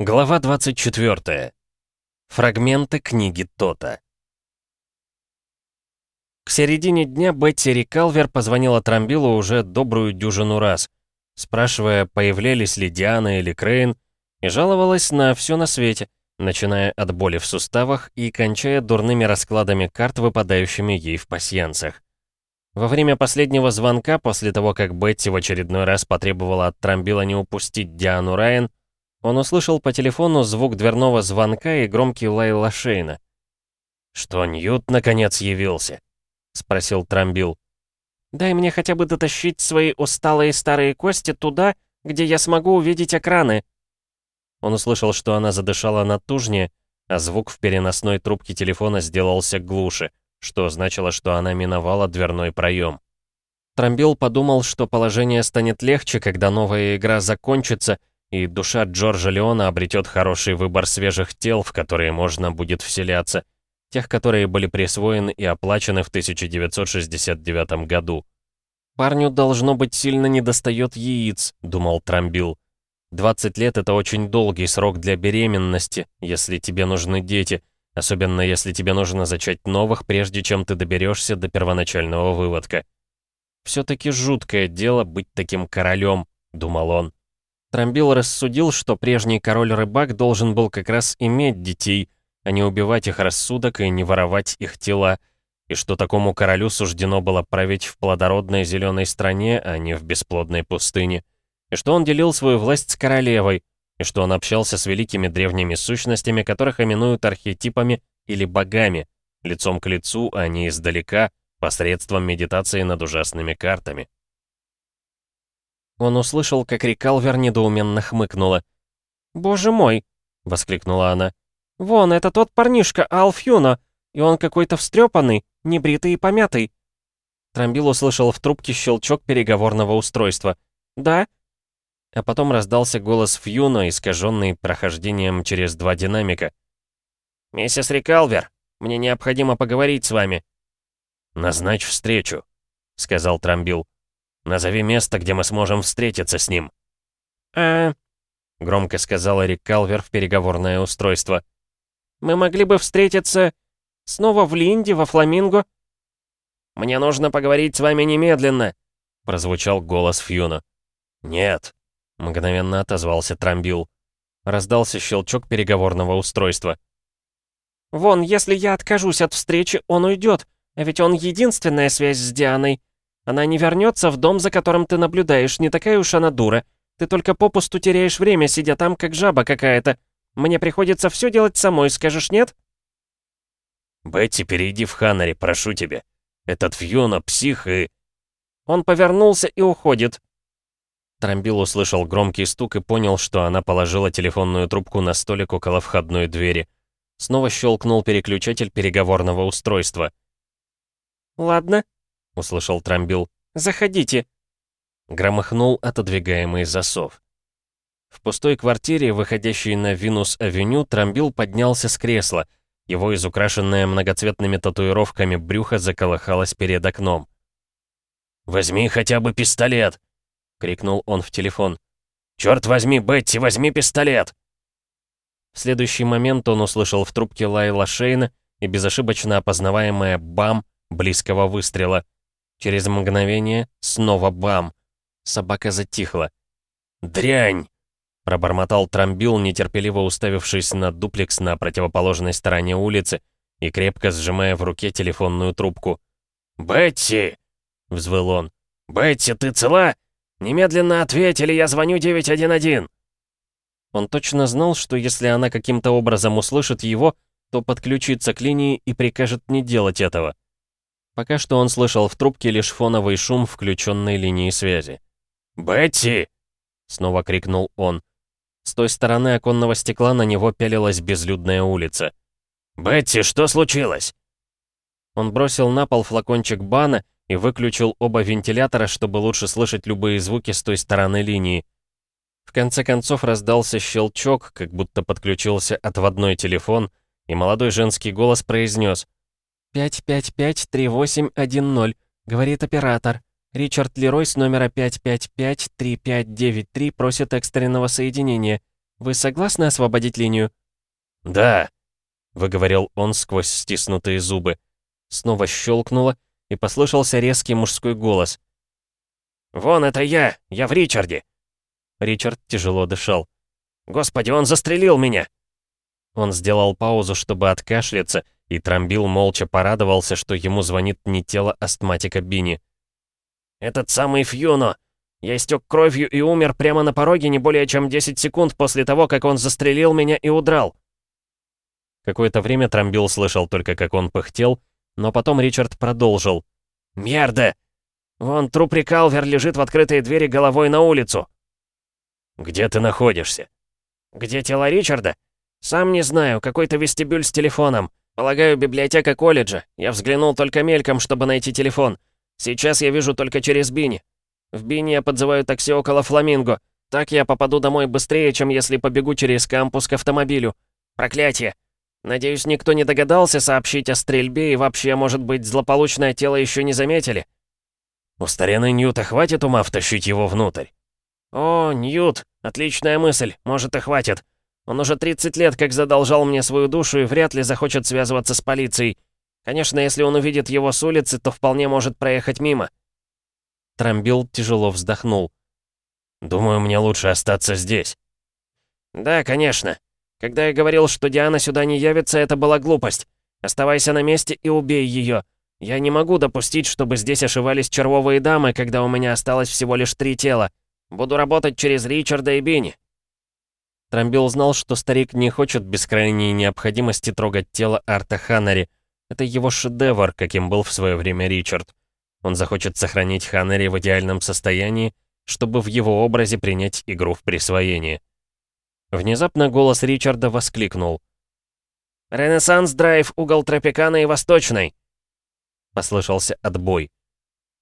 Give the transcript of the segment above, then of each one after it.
Глава 24. Фрагменты книги Тота. К середине дня Бетти Рикалвер позвонила Трамбилу уже добрую дюжину раз, спрашивая, появлялись ли Диана или Крейн, и жаловалась на все на свете, начиная от боли в суставах и кончая дурными раскладами карт, выпадающими ей в пасьянцах. Во время последнего звонка, после того, как Бетти в очередной раз потребовала от Трамбила не упустить Диану Райан, он услышал по телефону звук дверного звонка и громкий лай Лашейна. «Что, Ньют наконец явился?» — спросил Трамбил. «Дай мне хотя бы дотащить свои усталые старые кости туда, где я смогу увидеть экраны». Он услышал, что она задышала натужнее, а звук в переносной трубке телефона сделался глуше, что значило, что она миновала дверной проем. Трамбил подумал, что положение станет легче, когда новая игра закончится, и душа Джорджа Леона обретет хороший выбор свежих тел, в которые можно будет вселяться, тех, которые были присвоены и оплачены в 1969 году. «Парню, должно быть, сильно недостает яиц», — думал Трамбил. 20 лет — это очень долгий срок для беременности, если тебе нужны дети, особенно если тебе нужно зачать новых, прежде чем ты доберешься до первоначального выводка. «Все-таки жуткое дело быть таким королем», — думал он. Трамбил рассудил, что прежний король-рыбак должен был как раз иметь детей, а не убивать их рассудок и не воровать их тела, и что такому королю суждено было править в плодородной зеленой стране, а не в бесплодной пустыне, и что он делил свою власть с королевой, и что он общался с великими древними сущностями, которых именуют архетипами или богами, лицом к лицу, а не издалека, посредством медитации над ужасными картами. Он услышал, как Рикалвер недоуменно хмыкнула. «Боже мой!» — воскликнула она. «Вон, это тот парнишка, Алфьюна, и он какой-то встрепанный, небритый и помятый». Трамбил услышал в трубке щелчок переговорного устройства. «Да?» А потом раздался голос Фьюна, искаженный прохождением через два динамика. «Миссис Рикалвер, мне необходимо поговорить с вами». «Назначь встречу», — сказал Трамбил. Назови место, где мы сможем встретиться с ним». «А...» — громко сказала Рик Калвер в переговорное устройство. «Мы могли бы встретиться снова в Линде, во Фламинго?» «Мне нужно поговорить с вами немедленно», — прозвучал голос Фьюна. «Нет», — мгновенно отозвался Трамбил. Раздался щелчок переговорного устройства. «Вон, если я откажусь от встречи, он уйдет, а ведь он единственная связь с Дианой. Она не вернется в дом, за которым ты наблюдаешь, не такая уж она дура. Ты только попусту теряешь время, сидя там, как жаба какая-то. Мне приходится все делать самой, скажешь нет?» «Бетти, перейди в Ханнари, прошу тебя. Этот Фьюна псих и...» «Он повернулся и уходит». Трамбил услышал громкий стук и понял, что она положила телефонную трубку на столик около входной двери. Снова щелкнул переключатель переговорного устройства. «Ладно», — услышал Трамбил. «Заходите!» Громыхнул отодвигаемый засов. В пустой квартире, выходящей на Винус-авеню, Трамбил поднялся с кресла. Его изукрашенное многоцветными татуировками брюхо заколыхалось перед окном. «Возьми хотя бы пистолет!» — крикнул он в телефон. «Черт возьми, Бетти, возьми пистолет!» В следующий момент он услышал в трубке Лайла Шейна и безошибочно опознаваемое «бам» близкого выстрела. Через мгновение снова бам. Собака затихла. «Дрянь!» — пробормотал Трамбил, нетерпеливо уставившись на дуплекс на противоположной стороне улицы и крепко сжимая в руке телефонную трубку. «Бетти!» — взвыл он. «Бетти, ты цела? Немедленно ответь, или я звоню 911!» Он точно знал, что если она каким-то образом услышит его, то подключится к линии и прикажет не делать этого. Пока что он слышал в трубке лишь фоновый шум включенной линии связи. «Бетти!» — снова крикнул он. С той стороны оконного стекла на него пялилась безлюдная улица. «Бетти, что случилось?» Он бросил на пол флакончик бана и выключил оба вентилятора, чтобы лучше слышать любые звуки с той стороны линии. В конце концов раздался щелчок, как будто подключился отводной телефон, и молодой женский голос произнес «555-3810», — говорит оператор. Ричард Лерой с номера 555-3593 просит экстренного соединения. Вы согласны освободить линию?» «Да», — выговорил он сквозь стиснутые зубы. Снова щелкнуло, и послышался резкий мужской голос. «Вон, это я! Я в Ричарде!» Ричард тяжело дышал. «Господи, он застрелил меня!» Он сделал паузу, чтобы откашляться, и Трамбил молча порадовался, что ему звонит не тело астматика Бини. «Этот самый Фьюно! Я истек кровью и умер прямо на пороге не более чем 10 секунд после того, как он застрелил меня и удрал!» Какое-то время Трамбил слышал только, как он пыхтел, но потом Ричард продолжил. «Мерда! Вон труп Рикалвер лежит в открытой двери головой на улицу!» «Где ты находишься?» «Где тело Ричарда? Сам не знаю, какой-то вестибюль с телефоном. Полагаю, библиотека колледжа. Я взглянул только мельком, чтобы найти телефон. Сейчас я вижу только через Бини. В Бини я подзываю такси около Фламинго. Так я попаду домой быстрее, чем если побегу через кампус к автомобилю. Проклятие! Надеюсь, никто не догадался сообщить о стрельбе и вообще, может быть, злополучное тело еще не заметили. У старины Ньюта хватит ума втащить его внутрь? О, Ньют, отличная мысль, может и хватит. Он уже 30 лет как задолжал мне свою душу и вряд ли захочет связываться с полицией. Конечно, если он увидит его с улицы, то вполне может проехать мимо. Трамбил тяжело вздохнул. «Думаю, мне лучше остаться здесь». «Да, конечно. Когда я говорил, что Диана сюда не явится, это была глупость. Оставайся на месте и убей ее. Я не могу допустить, чтобы здесь ошивались червовые дамы, когда у меня осталось всего лишь три тела. Буду работать через Ричарда и Бинни». Трамбил знал, что старик не хочет без крайней необходимости трогать тело Арта Ханнери. Это его шедевр, каким был в свое время Ричард. Он захочет сохранить Ханнери в идеальном состоянии, чтобы в его образе принять игру в присвоение. Внезапно голос Ричарда воскликнул. «Ренессанс-драйв, угол Тропикана и Восточной!» Послышался отбой.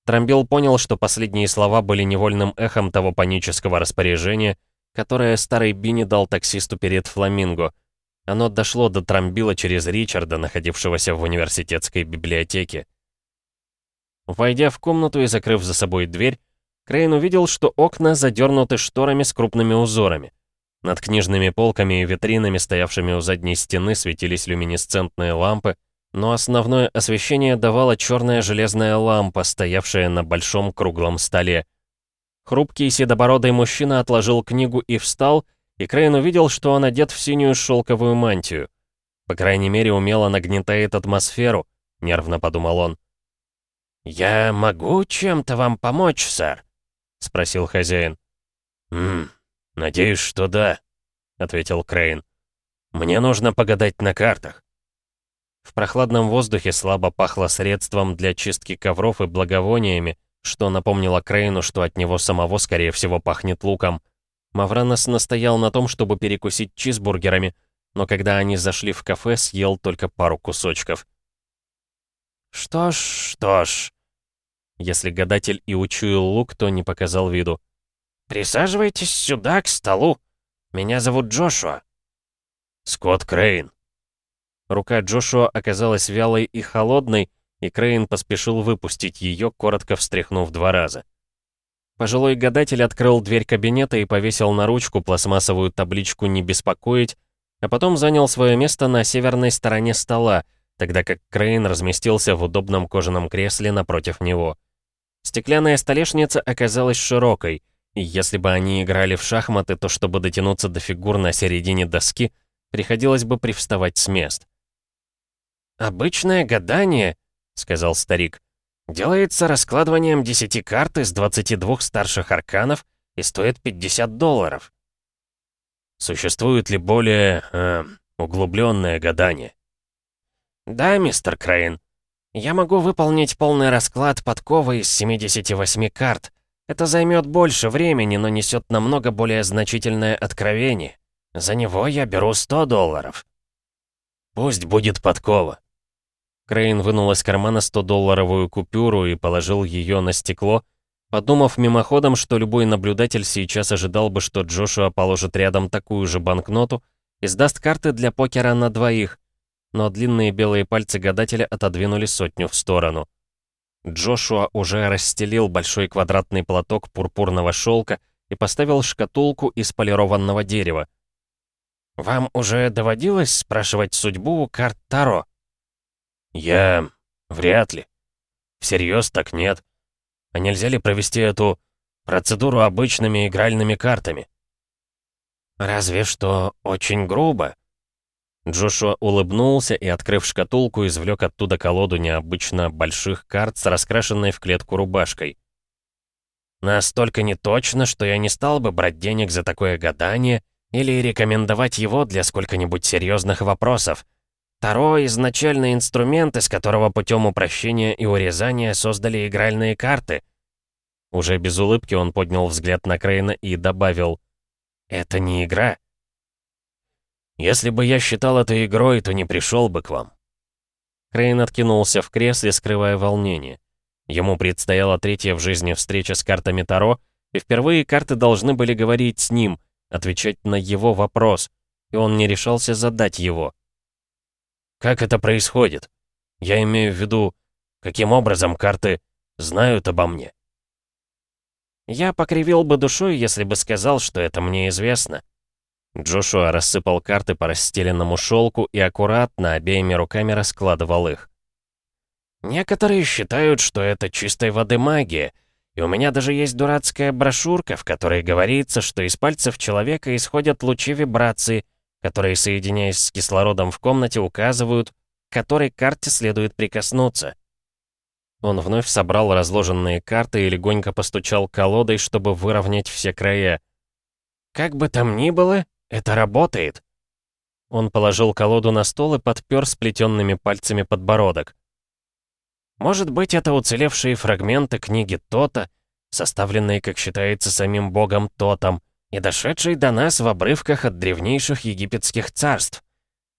Трамбил понял, что последние слова были невольным эхом того панического распоряжения, которое старый Бини дал таксисту перед Фламинго. Оно дошло до Трамбила через Ричарда, находившегося в университетской библиотеке. Войдя в комнату и закрыв за собой дверь, Крейн увидел, что окна задернуты шторами с крупными узорами. Над книжными полками и витринами, стоявшими у задней стены, светились люминесцентные лампы, но основное освещение давала черная железная лампа, стоявшая на большом круглом столе. Хрупкий седобородый мужчина отложил книгу и встал, и Крейн увидел, что он одет в синюю шелковую мантию. По крайней мере, умело нагнетает атмосферу, нервно подумал он. «Я могу чем-то вам помочь, сэр?» — спросил хозяин. «Ммм, надеюсь, что да», — ответил Крейн. «Мне нужно погадать на картах». В прохладном воздухе слабо пахло средством для чистки ковров и благовониями, что напомнило Крейну, что от него самого, скорее всего, пахнет луком. Мавранос настоял на том, чтобы перекусить чизбургерами, но когда они зашли в кафе, съел только пару кусочков. «Что ж, что ж...» Если гадатель и учуял лук, то не показал виду. «Присаживайтесь сюда, к столу. Меня зовут Джошуа». «Скотт Крейн», Рука Джошуа оказалась вялой и холодной, и Крейн поспешил выпустить ее, коротко встряхнув два раза. Пожилой гадатель открыл дверь кабинета и повесил на ручку пластмассовую табличку «Не беспокоить», а потом занял свое место на северной стороне стола, тогда как Крейн разместился в удобном кожаном кресле напротив него. Стеклянная столешница оказалась широкой, и если бы они играли в шахматы, то чтобы дотянуться до фигур на середине доски, приходилось бы привставать с мест. «Обычное гадание», — сказал старик, — «делается раскладыванием 10 карт из 22 старших арканов и стоит 50 долларов». «Существует ли более... Э, углубленное гадание?» «Да, мистер Крейн. Я могу выполнить полный расклад подковы из 78 карт. Это займет больше времени, но несет намного более значительное откровение. За него я беру 100 долларов». «Пусть будет подкова», Крейн вынул из кармана 100-долларовую купюру и положил ее на стекло, подумав мимоходом, что любой наблюдатель сейчас ожидал бы, что Джошуа положит рядом такую же банкноту и сдаст карты для покера на двоих, но длинные белые пальцы гадателя отодвинули сотню в сторону. Джошуа уже расстелил большой квадратный платок пурпурного шелка и поставил шкатулку из полированного дерева. Вам уже доводилось спрашивать судьбу карт Таро? Я... вряд ли. Всерьез так нет. А нельзя ли провести эту процедуру обычными игральными картами? Разве что очень грубо. Джошуа улыбнулся и, открыв шкатулку, извлек оттуда колоду необычно больших карт с раскрашенной в клетку рубашкой. Настолько неточно, что я не стал бы брать денег за такое гадание или рекомендовать его для сколько-нибудь серьезных вопросов. Таро — изначальный инструмент, из которого путем упрощения и урезания создали игральные карты. Уже без улыбки он поднял взгляд на Крейна и добавил, «Это не игра». «Если бы я считал это игрой, то не пришел бы к вам». Крейн откинулся в кресле, скрывая волнение. Ему предстояла третья в жизни встреча с картами Таро, и впервые карты должны были говорить с ним, отвечать на его вопрос, и он не решался задать его. Как это происходит? Я имею в виду, каким образом карты знают обо мне? Я покривил бы душой, если бы сказал, что это мне известно. Джошуа рассыпал карты по расстеленному шелку и аккуратно обеими руками раскладывал их. Некоторые считают, что это чистой воды магия, и у меня даже есть дурацкая брошюрка, в которой говорится, что из пальцев человека исходят лучи вибрации, которые, соединяясь с кислородом в комнате, указывают, к которой карте следует прикоснуться. Он вновь собрал разложенные карты и легонько постучал колодой, чтобы выровнять все края. «Как бы там ни было, это работает!» Он положил колоду на стол и подпер сплетенными пальцами подбородок. «Может быть, это уцелевшие фрагменты книги Тота, составленные, как считается, самим богом Тотом, и дошедший до нас в обрывках от древнейших египетских царств.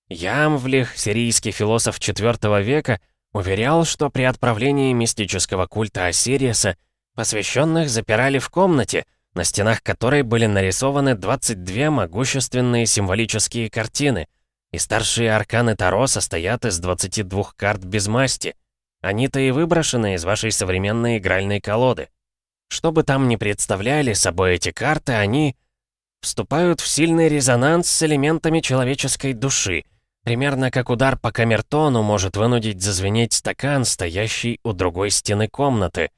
Ямвлих, сирийский философ IV века, уверял, что при отправлении мистического культа Осириса посвященных запирали в комнате, на стенах которой были нарисованы 22 могущественные символические картины, и старшие арканы Таро состоят из 22 карт без масти. Они-то и выброшены из вашей современной игральной колоды. Что бы там ни представляли собой эти карты, они вступают в сильный резонанс с элементами человеческой души, примерно как удар по камертону может вынудить зазвенеть стакан, стоящий у другой стены комнаты.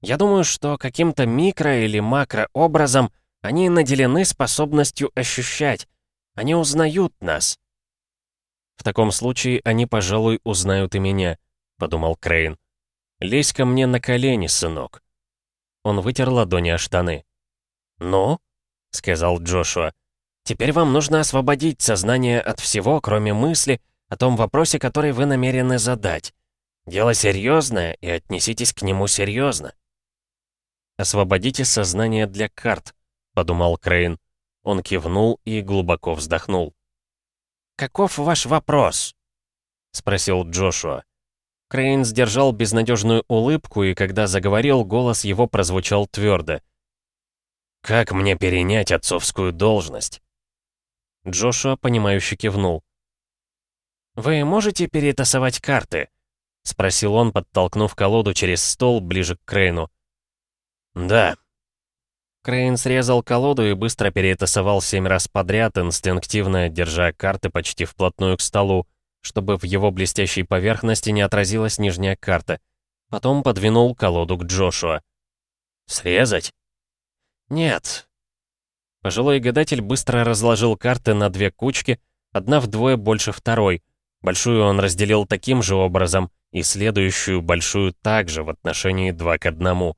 Я думаю, что каким-то микро- или макрообразом они наделены способностью ощущать. Они узнают нас. В таком случае они, пожалуй, узнают и меня, подумал Крейн. Лезь ко мне на колени, сынок. Он вытер ладони о штаны. «Ну?» — сказал Джошуа. «Теперь вам нужно освободить сознание от всего, кроме мысли о том вопросе, который вы намерены задать. Дело серьезное, и отнеситесь к нему серьезно». «Освободите сознание для карт», — подумал Крейн. Он кивнул и глубоко вздохнул. «Каков ваш вопрос?» — спросил Джошуа. Крейн сдержал безнадежную улыбку, и когда заговорил, голос его прозвучал твердо. «Как мне перенять отцовскую должность?» Джошуа, понимающе кивнул. «Вы можете перетасовать карты?» — спросил он, подтолкнув колоду через стол ближе к Крейну. «Да». Крейн срезал колоду и быстро перетасовал семь раз подряд, инстинктивно держа карты почти вплотную к столу, чтобы в его блестящей поверхности не отразилась нижняя карта. Потом подвинул колоду к Джошуа. «Срезать?» «Нет». Пожилой гадатель быстро разложил карты на две кучки, одна вдвое больше второй. Большую он разделил таким же образом, и следующую большую также в отношении два к одному.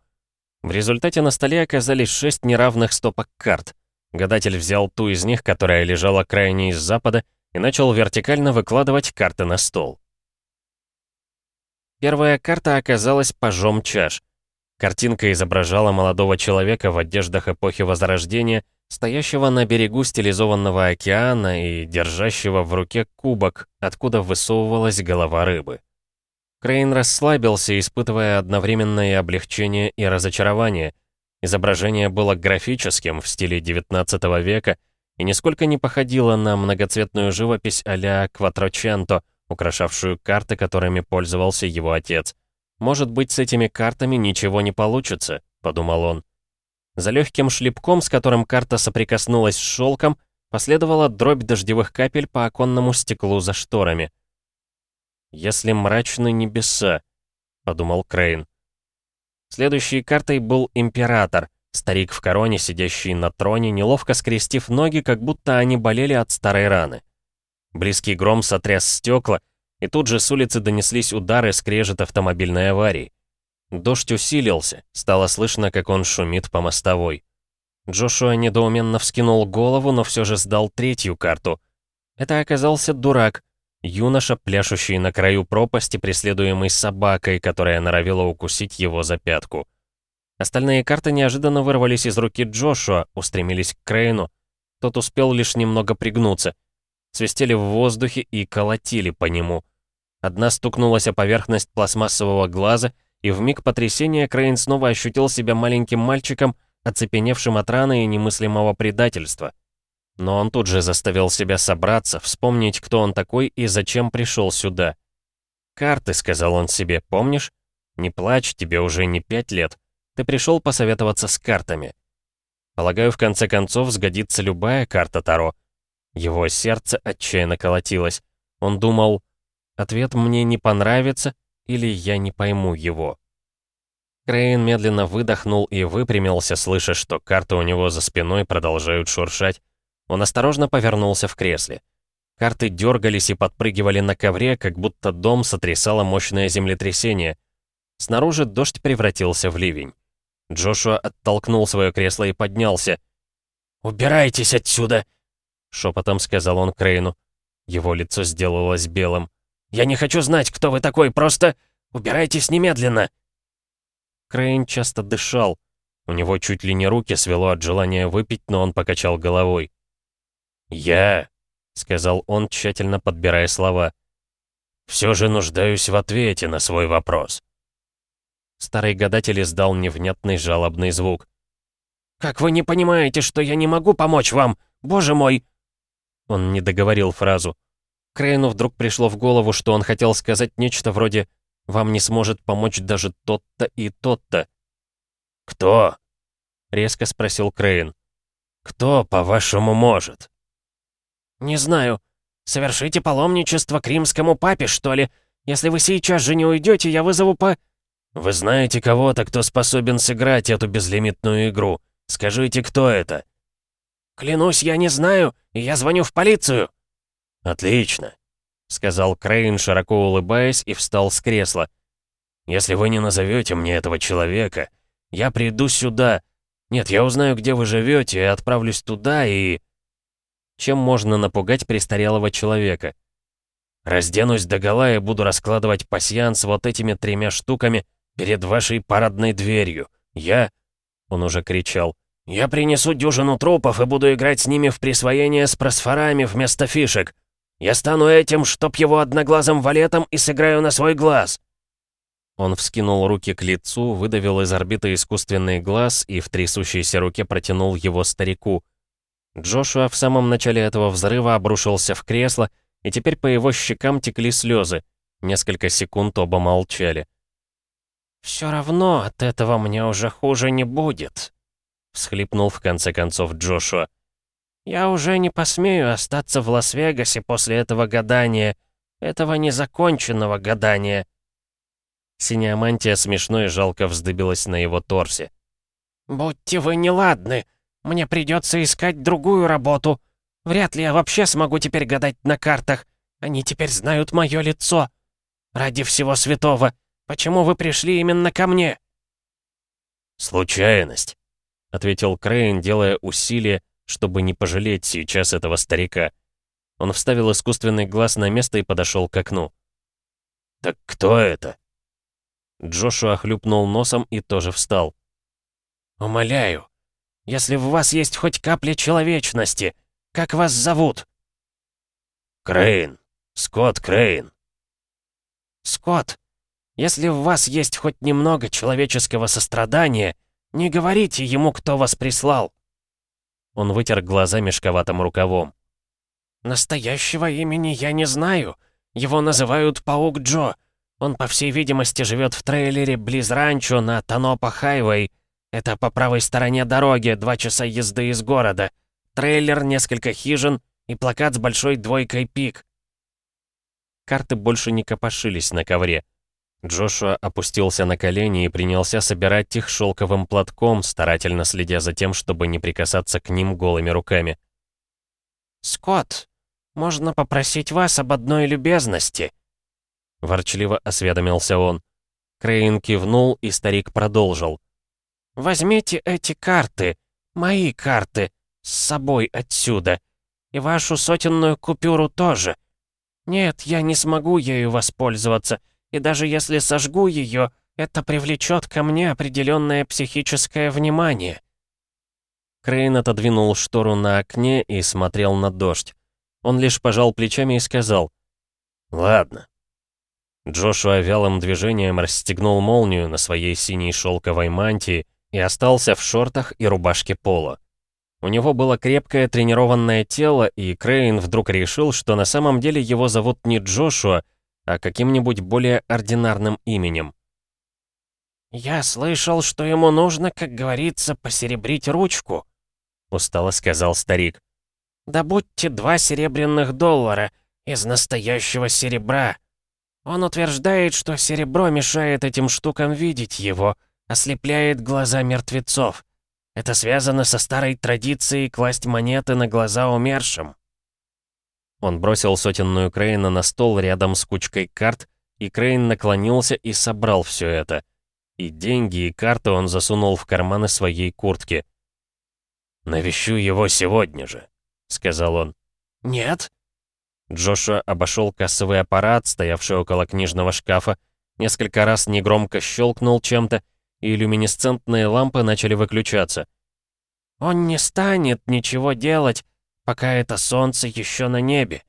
В результате на столе оказались шесть неравных стопок карт. Гадатель взял ту из них, которая лежала крайне из запада, и начал вертикально выкладывать карты на стол. Первая карта оказалась пажом чаш. Картинка изображала молодого человека в одеждах эпохи Возрождения, стоящего на берегу стилизованного океана и держащего в руке кубок, откуда высовывалась голова рыбы. Крейн расслабился, испытывая одновременно и облегчение, и разочарование. Изображение было графическим, в стиле XIX века, и нисколько не походила на многоцветную живопись а-ля Кватроченто, украшавшую карты, которыми пользовался его отец. «Может быть, с этими картами ничего не получится», — подумал он. За легким шлепком, с которым карта соприкоснулась с шелком, Последовала дробь дождевых капель по оконному стеклу за шторами. «Если мрачны небеса», — подумал Крейн. Следующей картой был Император, старик в короне, сидящий на троне, неловко скрестив ноги, как будто они болели от старой раны. Близкий гром сотряс стекла, и тут же с улицы донеслись удары скрежет автомобильной аварии. Дождь усилился, стало слышно, как он шумит по мостовой. Джошуа недоуменно вскинул голову, но все же сдал третью карту. Это оказался дурак, юноша, пляшущий на краю пропасти, преследуемый собакой, которая норовила укусить его за пятку. Остальные карты неожиданно вырвались из руки Джошуа, устремились к Крейну. Тот успел лишь немного пригнуться. Свистели в воздухе и колотили по нему. Одна стукнулась о поверхность пластмассового глаза, и в миг потрясения Крейн снова ощутил себя маленьким мальчиком, оцепеневшим от раны и немыслимого предательства. Но он тут же заставил себя собраться, вспомнить, кто он такой и зачем пришел сюда. «Карты», — сказал он себе, — «помнишь? Не плачь, тебе уже не пять лет. Ты пришел посоветоваться с картами. Полагаю, в конце концов сгодится любая карта Таро». Его сердце отчаянно колотилось. Он думал, ответ мне не понравится или я не пойму его. Крейн медленно выдохнул и выпрямился, слыша, что карты у него за спиной продолжают шуршать. Он осторожно повернулся в кресле. Карты дергались и подпрыгивали на ковре, как будто дом сотрясало мощное землетрясение. Снаружи дождь превратился в ливень. Джошуа оттолкнул свое кресло и поднялся. «Убирайтесь отсюда!» — шепотом сказал он Крейну. Его лицо сделалось белым. «Я не хочу знать, кто вы такой, просто убирайтесь немедленно!» Крейн часто дышал. У него чуть ли не руки свело от желания выпить, но он покачал головой. «Я», — сказал он, тщательно подбирая слова, — «все же нуждаюсь в ответе на свой вопрос». Старый гадатель издал невнятный жалобный звук. «Как вы не понимаете, что я не могу помочь вам? Боже мой!» Он не договорил фразу. Крейну вдруг пришло в голову, что он хотел сказать нечто вроде вам не сможет помочь даже тот-то и тот-то». «Кто?» — резко спросил Крейн. «Кто, по-вашему, может?» «Не знаю. Совершите паломничество к римскому папе, что ли? Если вы сейчас же не уйдете, я вызову по...» «Вы знаете кого-то, кто способен сыграть эту безлимитную игру? Скажите, кто это?» «Клянусь, я не знаю, и я звоню в полицию». «Отлично сказал Крейн, широко улыбаясь, и встал с кресла. «Если вы не назовете мне этого человека, я приду сюда. Нет, я узнаю, где вы живете, и отправлюсь туда, и...» Чем можно напугать престарелого человека? «Разденусь догола и буду раскладывать пасьянс вот этими тремя штуками перед вашей парадной дверью. Я...» Он уже кричал. «Я принесу дюжину трупов и буду играть с ними в присвоение с просфорами вместо фишек. Я стану этим, чтоб его одноглазым валетом и сыграю на свой глаз!» Он вскинул руки к лицу, выдавил из орбиты искусственный глаз и в трясущейся руке протянул его старику. Джошуа в самом начале этого взрыва обрушился в кресло, и теперь по его щекам текли слезы. Несколько секунд оба молчали. «Все равно от этого мне уже хуже не будет», — всхлипнул в конце концов Джошуа. Я уже не посмею остаться в Лас-Вегасе после этого гадания, этого незаконченного гадания. Синяя мантия смешно и жалко вздыбилась на его торсе. «Будьте вы неладны, мне придется искать другую работу. Вряд ли я вообще смогу теперь гадать на картах. Они теперь знают мое лицо. Ради всего святого, почему вы пришли именно ко мне?» «Случайность», — ответил Крейн, делая усилие, чтобы не пожалеть сейчас этого старика. Он вставил искусственный глаз на место и подошел к окну. «Так кто это?» Джошуа хлюпнул носом и тоже встал. «Умоляю, если в вас есть хоть капля человечности, как вас зовут?» «Крейн. Скотт Крейн». «Скотт, если в вас есть хоть немного человеческого сострадания, не говорите ему, кто вас прислал. Он вытер глаза мешковатым рукавом. «Настоящего имени я не знаю. Его называют Паук Джо. Он, по всей видимости, живет в трейлере близ ранчо на Танопа Хайвей. Это по правой стороне дороги, два часа езды из города. трейлер, несколько хижин и плакат с большой двойкой пик». Карты больше не копошились на ковре. Джошуа опустился на колени и принялся собирать их шелковым платком, старательно следя за тем, чтобы не прикасаться к ним голыми руками. «Скотт, можно попросить вас об одной любезности?» Ворчливо осведомился он. Крейн кивнул, и старик продолжил. «Возьмите эти карты, мои карты, с собой отсюда. И вашу сотенную купюру тоже. Нет, я не смогу ею воспользоваться, и даже если сожгу ее, это привлечет ко мне определенное психическое внимание». Крейн отодвинул штору на окне и смотрел на дождь. Он лишь пожал плечами и сказал «Ладно». Джошуа вялым движением расстегнул молнию на своей синей шелковой мантии и остался в шортах и рубашке пола. У него было крепкое тренированное тело, и Крейн вдруг решил, что на самом деле его зовут не Джошуа, а каким-нибудь более ординарным именем. «Я слышал, что ему нужно, как говорится, посеребрить ручку», — устало сказал старик. «Добудьте два серебряных доллара из настоящего серебра. Он утверждает, что серебро мешает этим штукам видеть его, ослепляет глаза мертвецов. Это связано со старой традицией класть монеты на глаза умершим. Он бросил сотенную Крейна на стол рядом с кучкой карт, и Крейн наклонился и собрал все это. И деньги, и карты он засунул в карманы своей куртки. «Навещу его сегодня же», — сказал он. «Нет». Джошуа обошел кассовый аппарат, стоявший около книжного шкафа, несколько раз негромко щелкнул чем-то, и люминесцентные лампы начали выключаться. «Он не станет ничего делать, пока это солнце еще на небе.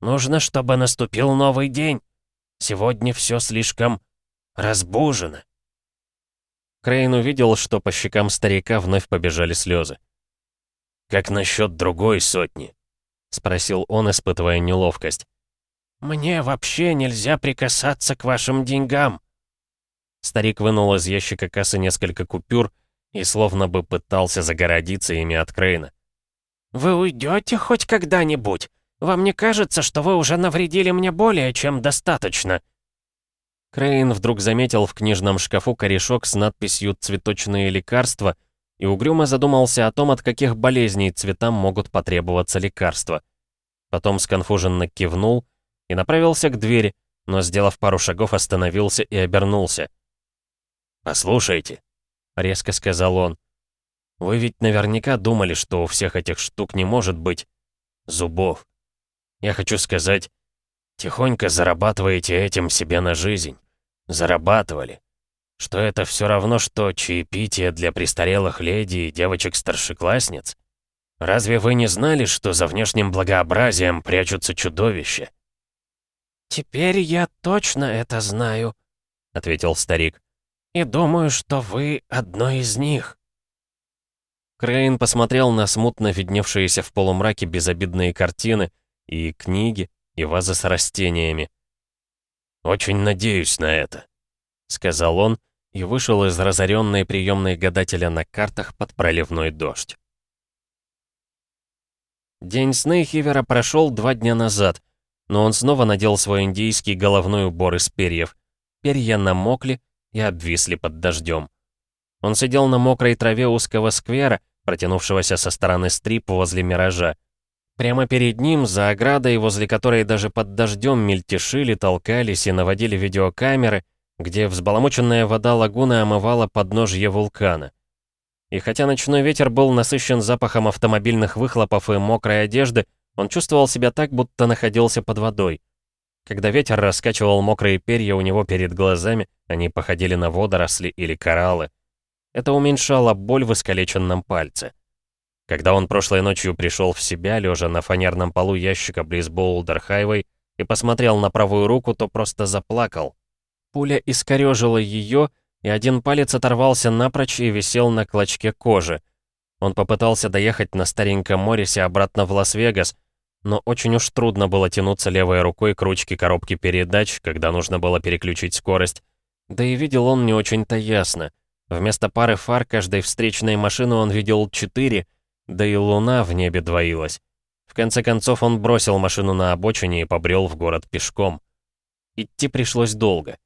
Нужно, чтобы наступил новый день. Сегодня все слишком разбужено». Крейн увидел, что по щекам старика вновь побежали слезы. «Как насчет другой сотни?» — спросил он, испытывая неловкость. «Мне вообще нельзя прикасаться к вашим деньгам», Старик вынул из ящика кассы несколько купюр и словно бы пытался загородиться ими от Крейна. «Вы уйдете хоть когда-нибудь? Вам не кажется, что вы уже навредили мне более чем достаточно?» Крейн вдруг заметил в книжном шкафу корешок с надписью «Цветочные лекарства» и угрюмо задумался о том, от каких болезней цветам могут потребоваться лекарства. Потом сконфуженно кивнул и направился к двери, но, сделав пару шагов, остановился и обернулся. «Послушайте», — резко сказал он, — «вы ведь наверняка думали, что у всех этих штук не может быть зубов. Я хочу сказать, тихонько зарабатываете этим себе на жизнь. Зарабатывали. Что это все равно, что чаепитие для престарелых леди и девочек-старшеклассниц? Разве вы не знали, что за внешним благообразием прячутся чудовища?» «Теперь я точно это знаю», — ответил старик. И думаю, что вы одно из них». Крейн посмотрел на смутно видневшиеся в полумраке безобидные картины, и книги, и вазы с растениями. «Очень надеюсь на это», — сказал он, и вышел из разоренной приемной гадателя на картах под проливной дождь. День сны Хивера прошел два дня назад, но он снова надел свой индийский головной убор из перьев. Перья намокли, и обвисли под дождем. Он сидел на мокрой траве узкого сквера, протянувшегося со стороны стрип возле миража. Прямо перед ним, за оградой, возле которой даже под дождем мельтешили, толкались и наводили видеокамеры, где взбаламученная вода лагуны омывала подножье вулкана. И хотя ночной ветер был насыщен запахом автомобильных выхлопов и мокрой одежды, он чувствовал себя так, будто находился под водой. Когда ветер раскачивал мокрые перья у него перед глазами, они походили на водоросли или кораллы. Это уменьшало боль в искалеченном пальце. Когда он прошлой ночью пришел в себя, лежа на фанерном полу ящика близ Боулдер-Хайвей, и посмотрел на правую руку, то просто заплакал. Пуля искорежила ее, и один палец оторвался напрочь и висел на клочке кожи. Он попытался доехать на стареньком Моррисе обратно в Лас-Вегас, но очень уж трудно было тянуться левой рукой к ручке коробки передач, когда нужно было переключить скорость. Да и видел он не очень-то ясно. Вместо пары фар каждой встречной машины он видел четыре, Да и луна в небе двоилась. В конце концов он бросил машину на обочине и побрел в город пешком. Идти пришлось долго.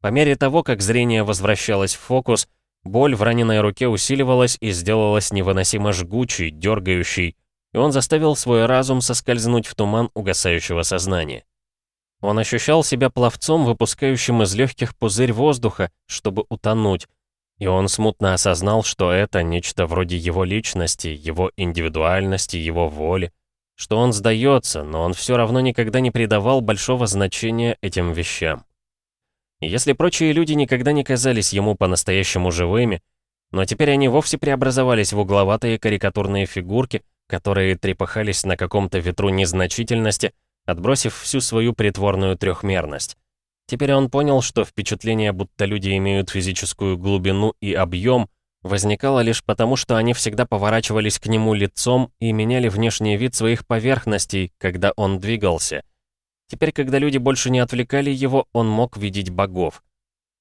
По мере того, как зрение возвращалось в фокус, боль в раненой руке усиливалась и сделалась невыносимо жгучей, дергающей, и он заставил свой разум соскользнуть в туман угасающего сознания. Он ощущал себя пловцом, выпускающим из легких пузырь воздуха, чтобы утонуть, и он смутно осознал, что это нечто вроде его личности, его индивидуальности, его воли, что он сдается, но он все равно никогда не придавал большого значения этим вещам. И если прочие люди никогда не казались ему по-настоящему живыми, но теперь они вовсе преобразовались в угловатые карикатурные фигурки, которые трепыхались на каком-то ветру незначительности, отбросив всю свою притворную трехмерность. Теперь он понял, что впечатление, будто люди имеют физическую глубину и объем, возникало лишь потому, что они всегда поворачивались к нему лицом и меняли внешний вид своих поверхностей, когда он двигался. Теперь, когда люди больше не отвлекали его, он мог видеть богов.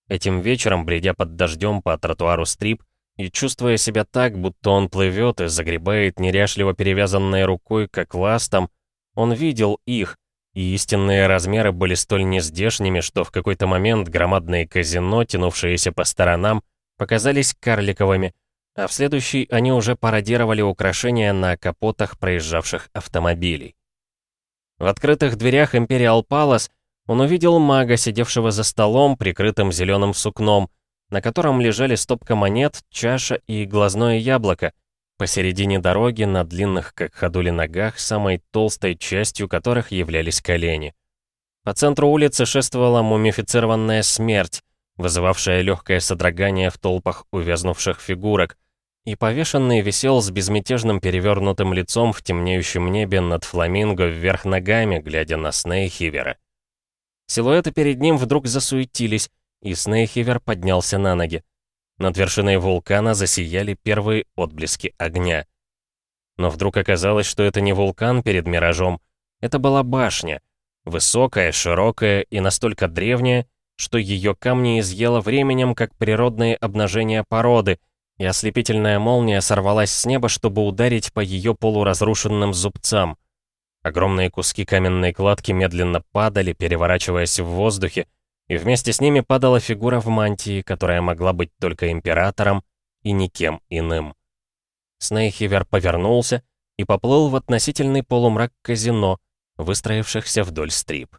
Этим вечером, бредя под дождем по тротуару Стрип, и чувствуя себя так, будто он плывет и загребает неряшливо перевязанной рукой, как ластом, он видел их, и истинные размеры были столь нездешними, что в какой-то момент громадные казино, тянувшиеся по сторонам, показались карликовыми, а в следующий они уже пародировали украшения на капотах проезжавших автомобилей. В открытых дверях Imperial Palace он увидел мага, сидевшего за столом, прикрытым зеленым сукном, на котором лежали стопка монет, чаша и глазное яблоко, посередине дороги на длинных, как ходули ногах, самой толстой частью которых являлись колени. По центру улицы шествовала мумифицированная смерть, вызывавшая легкое содрогание в толпах увязнувших фигурок, и повешенный висел с безмятежным перевернутым лицом в темнеющем небе над фламинго вверх ногами, глядя на Снейхивера. Силуэты перед ним вдруг засуетились, и Снейхивер поднялся на ноги. Над вершиной вулкана засияли первые отблески огня. Но вдруг оказалось, что это не вулкан перед миражом, это была башня, высокая, широкая и настолько древняя, что ее камни изъело временем как природные обнажения породы, и ослепительная молния сорвалась с неба, чтобы ударить по ее полуразрушенным зубцам. Огромные куски каменной кладки медленно падали, переворачиваясь в воздухе, и вместе с ними падала фигура в мантии, которая могла быть только императором и никем иным. Снейхивер повернулся и поплыл в относительный полумрак казино, выстроившихся вдоль стрип.